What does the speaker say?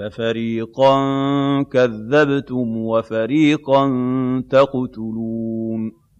فَفَرِيقًا كَذَّبْتُمْ وَفَرِيقًا تَقْتُلُونَ.